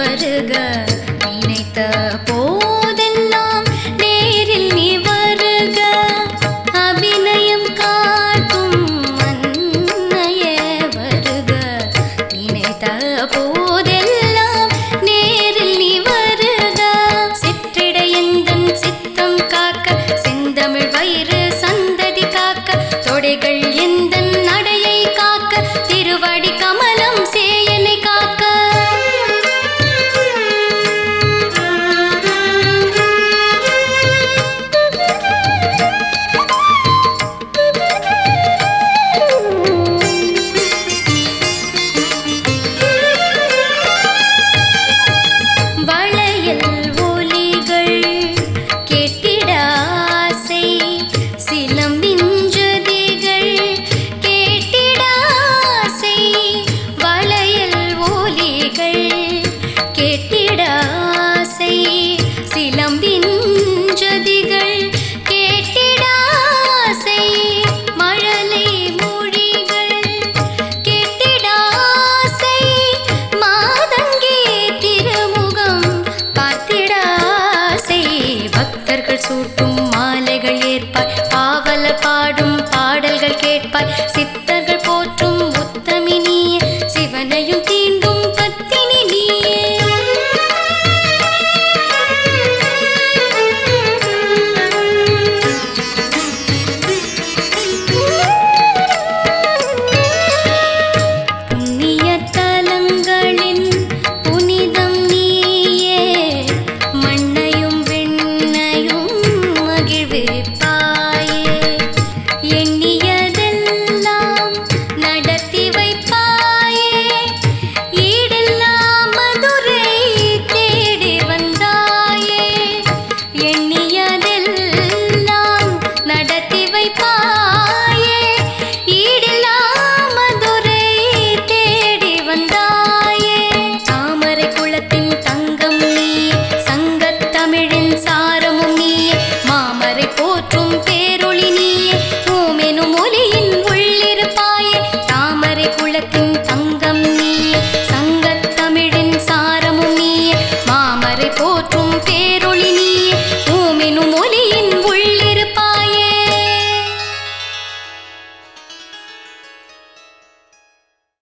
வருக நினைத்தார் ஆசை. சிலம்பிஞ்சதிகள் கேட்டிடாசை. வளையல் ஓலிகள் கேட்டிடாசை. சிலம்பிஞ்சதிகள் கேட்டிடாசை. மழலை மொழிகள் கேட்டிடாசை. மாதங்கே திருமுகம் பார்த்திடாசை. பக்தர்கள் சூட்டும்